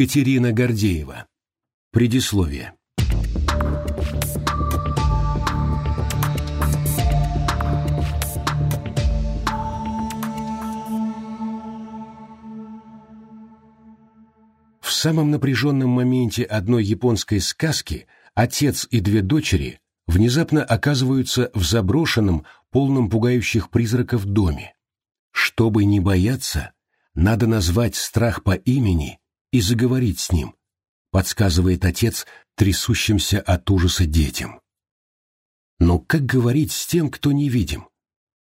Катерина Гордеева. Предисловие. В самом напряженном моменте одной японской сказки отец и две дочери внезапно оказываются в заброшенном, полном пугающих призраков доме. Чтобы не бояться, надо назвать страх по имени и заговорить с ним, подсказывает отец трясущимся от ужаса детям. Но как говорить с тем, кто невидим?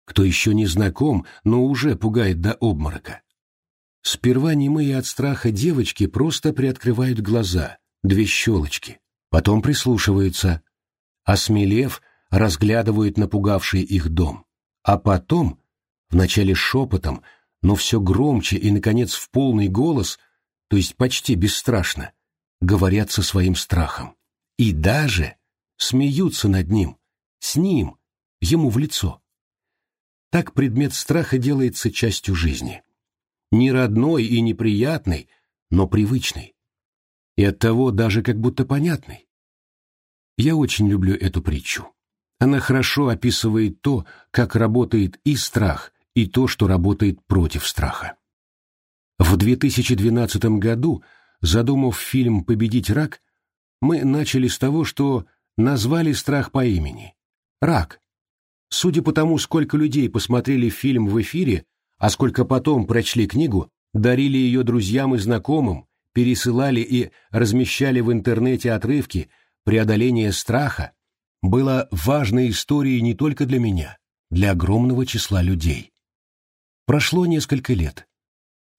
Кто еще не знаком, но уже пугает до обморока? Сперва немые от страха девочки просто приоткрывают глаза, две щелочки, потом прислушиваются, осмелев, разглядывают напугавший их дом, а потом, вначале шепотом, но все громче и, наконец, в полный голос – то есть почти бесстрашно, говорят со своим страхом. И даже смеются над ним, с ним, ему в лицо. Так предмет страха делается частью жизни. Не родной и неприятный, но привычный. И оттого даже как будто понятный. Я очень люблю эту притчу. Она хорошо описывает то, как работает и страх, и то, что работает против страха. В 2012 году, задумав фильм «Победить рак», мы начали с того, что назвали страх по имени. Рак. Судя по тому, сколько людей посмотрели фильм в эфире, а сколько потом прочли книгу, дарили ее друзьям и знакомым, пересылали и размещали в интернете отрывки преодоления страха, было важной историей не только для меня, для огромного числа людей. Прошло несколько лет.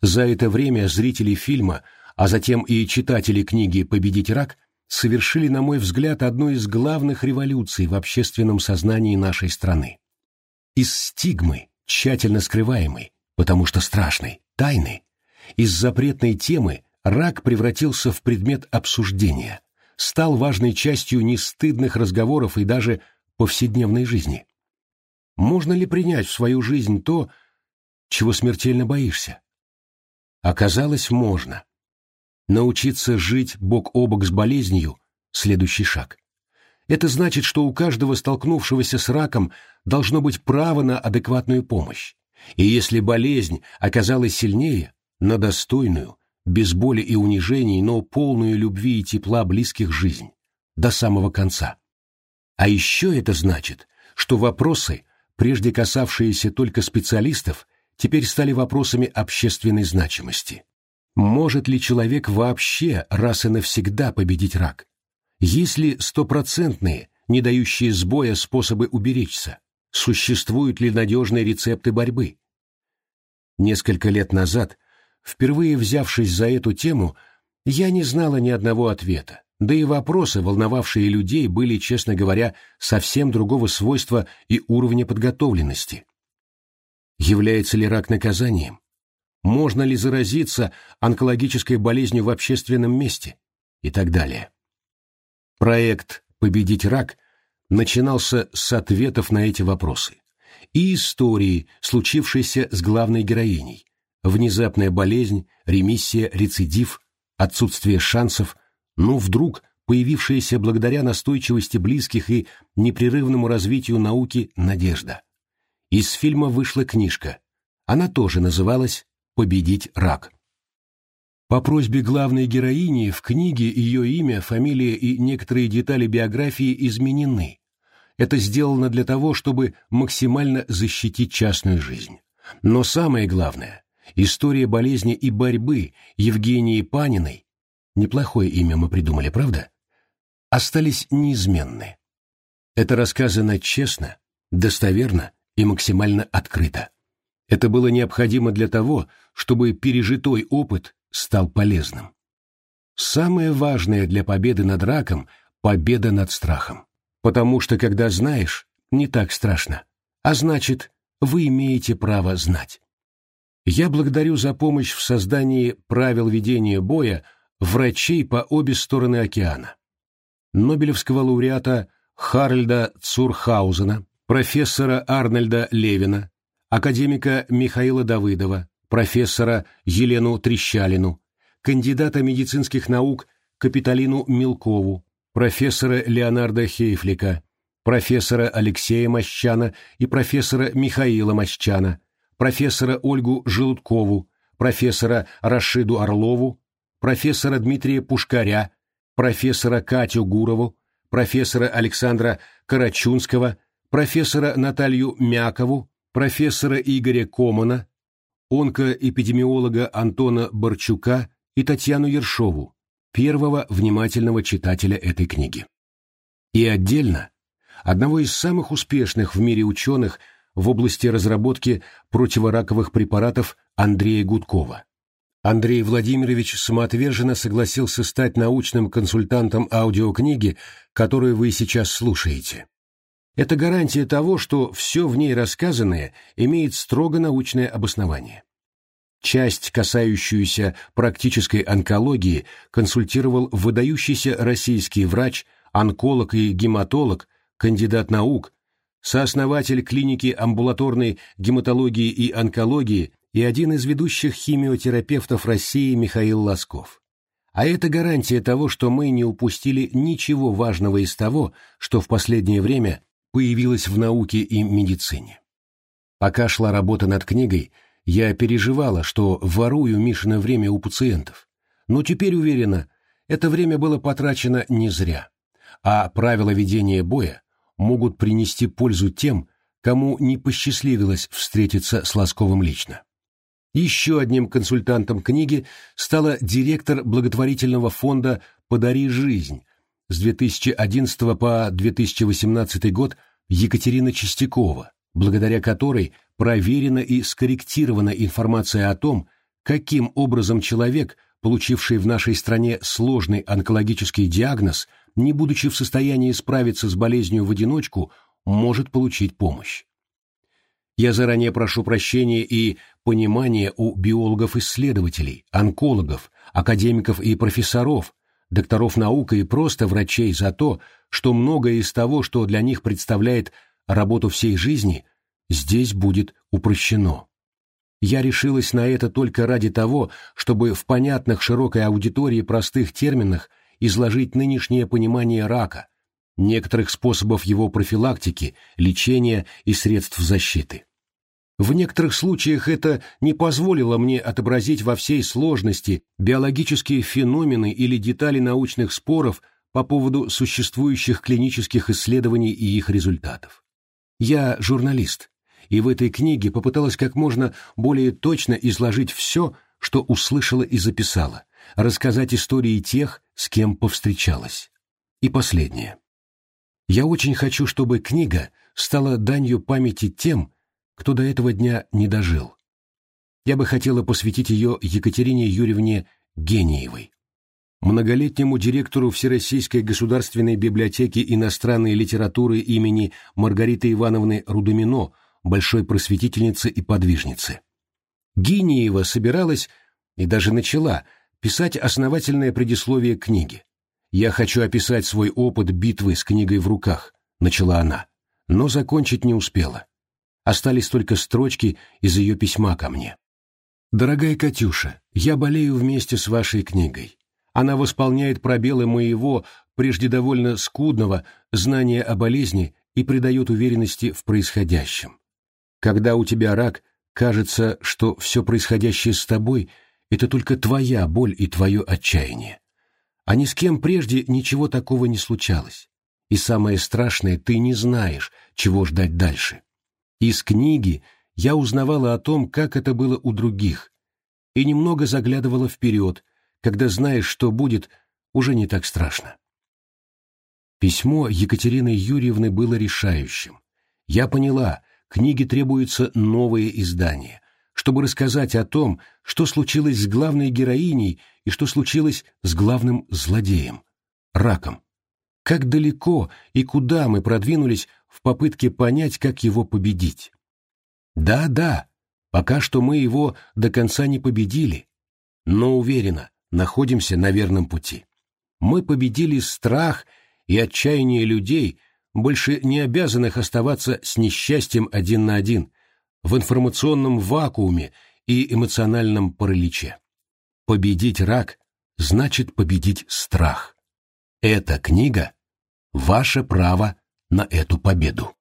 За это время зрители фильма, а затем и читатели книги «Победить рак» совершили, на мой взгляд, одну из главных революций в общественном сознании нашей страны. Из стигмы, тщательно скрываемой, потому что страшной, тайны, из запретной темы рак превратился в предмет обсуждения, стал важной частью нестыдных разговоров и даже повседневной жизни. Можно ли принять в свою жизнь то, чего смертельно боишься? Оказалось, можно. Научиться жить бок о бок с болезнью – следующий шаг. Это значит, что у каждого столкнувшегося с раком должно быть право на адекватную помощь. И если болезнь оказалась сильнее, на достойную, без боли и унижений, но полную любви и тепла близких жизнь, до самого конца. А еще это значит, что вопросы, прежде касавшиеся только специалистов, теперь стали вопросами общественной значимости. Может ли человек вообще раз и навсегда победить рак? Есть ли стопроцентные, не дающие сбоя способы уберечься? Существуют ли надежные рецепты борьбы? Несколько лет назад, впервые взявшись за эту тему, я не знала ни одного ответа, да и вопросы, волновавшие людей, были, честно говоря, совсем другого свойства и уровня подготовленности. Является ли рак наказанием? Можно ли заразиться онкологической болезнью в общественном месте? И так далее. Проект «Победить рак» начинался с ответов на эти вопросы и истории, случившейся с главной героиней. Внезапная болезнь, ремиссия, рецидив, отсутствие шансов, но вдруг появившаяся благодаря настойчивости близких и непрерывному развитию науки надежда. Из фильма вышла книжка. Она тоже называлась «Победить рак». По просьбе главной героини в книге ее имя, фамилия и некоторые детали биографии изменены. Это сделано для того, чтобы максимально защитить частную жизнь. Но самое главное, история болезни и борьбы Евгении Паниной, неплохое имя мы придумали, правда? Остались неизменны. Это рассказано честно, достоверно и максимально открыто. Это было необходимо для того, чтобы пережитой опыт стал полезным. Самое важное для победы над раком – победа над страхом. Потому что когда знаешь, не так страшно. А значит, вы имеете право знать. Я благодарю за помощь в создании правил ведения боя врачей по обе стороны океана. Нобелевского лауреата Харальда Цурхаузена, профессора Арнольда Левина, академика Михаила Давыдова, профессора Елену Трещалину, кандидата медицинских наук Капиталину Мелкову, профессора Леонарда Хейфлика, профессора Алексея Мощана и профессора Михаила Мощана, профессора Ольгу Желудкову, профессора Рашиду Орлову, профессора Дмитрия Пушкаря, профессора Катю Гурову, профессора Александра Карачунского, профессора Наталью Мякову, профессора Игоря Комана, онкоэпидемиолога Антона Борчука и Татьяну Ершову, первого внимательного читателя этой книги. И отдельно одного из самых успешных в мире ученых в области разработки противораковых препаратов Андрея Гудкова. Андрей Владимирович самоотверженно согласился стать научным консультантом аудиокниги, которую вы сейчас слушаете. Это гарантия того, что все в ней рассказанное имеет строго научное обоснование. Часть, касающуюся практической онкологии, консультировал выдающийся российский врач, онколог и гематолог, кандидат наук, сооснователь клиники амбулаторной гематологии и онкологии и один из ведущих химиотерапевтов России Михаил Лосков. А это гарантия того, что мы не упустили ничего важного из того, что в последнее время появилось в науке и медицине. Пока шла работа над книгой, я переживала, что ворую Мишино время у пациентов. Но теперь уверена, это время было потрачено не зря. А правила ведения боя могут принести пользу тем, кому не посчастливилось встретиться с Лосковым лично. Еще одним консультантом книги стала директор благотворительного фонда «Подари жизнь» с 2011 по 2018 год Екатерина Чистякова, благодаря которой проверена и скорректирована информация о том, каким образом человек, получивший в нашей стране сложный онкологический диагноз, не будучи в состоянии справиться с болезнью в одиночку, может получить помощь. Я заранее прошу прощения и понимания у биологов-исследователей, онкологов, академиков и профессоров, докторов наук и просто врачей за то, что многое из того, что для них представляет работу всей жизни, здесь будет упрощено. Я решилась на это только ради того, чтобы в понятных широкой аудитории простых терминах изложить нынешнее понимание рака, некоторых способов его профилактики, лечения и средств защиты. В некоторых случаях это не позволило мне отобразить во всей сложности биологические феномены или детали научных споров по поводу существующих клинических исследований и их результатов. Я журналист, и в этой книге попыталась как можно более точно изложить все, что услышала и записала, рассказать истории тех, с кем повстречалась. И последнее. Я очень хочу, чтобы книга стала данью памяти тем, кто до этого дня не дожил. Я бы хотела посвятить ее Екатерине Юрьевне Гениевой, многолетнему директору Всероссийской государственной библиотеки иностранной литературы имени Маргариты Ивановны Рудомино, большой просветительницы и подвижницы. Гениева собиралась и даже начала писать основательное предисловие книги. «Я хочу описать свой опыт битвы с книгой в руках», — начала она, но закончить не успела. Остались только строчки из ее письма ко мне. «Дорогая Катюша, я болею вместе с вашей книгой. Она восполняет пробелы моего, прежде довольно скудного, знания о болезни и придает уверенности в происходящем. Когда у тебя рак, кажется, что все происходящее с тобой — это только твоя боль и твое отчаяние. А ни с кем прежде ничего такого не случалось. И самое страшное, ты не знаешь, чего ждать дальше. Из книги я узнавала о том, как это было у других, и немного заглядывала вперед, когда знаешь, что будет, уже не так страшно. Письмо Екатерины Юрьевны было решающим. Я поняла, книге требуется новое издание, чтобы рассказать о том, что случилось с главной героиней и что случилось с главным злодеем — раком. Как далеко и куда мы продвинулись в попытке понять, как его победить. Да-да, пока что мы его до конца не победили, но уверенно находимся на верном пути. Мы победили страх и отчаяние людей, больше не обязанных оставаться с несчастьем один на один, в информационном вакууме и эмоциональном параличе. Победить рак значит победить страх. Эта книга – ваше право на эту победу.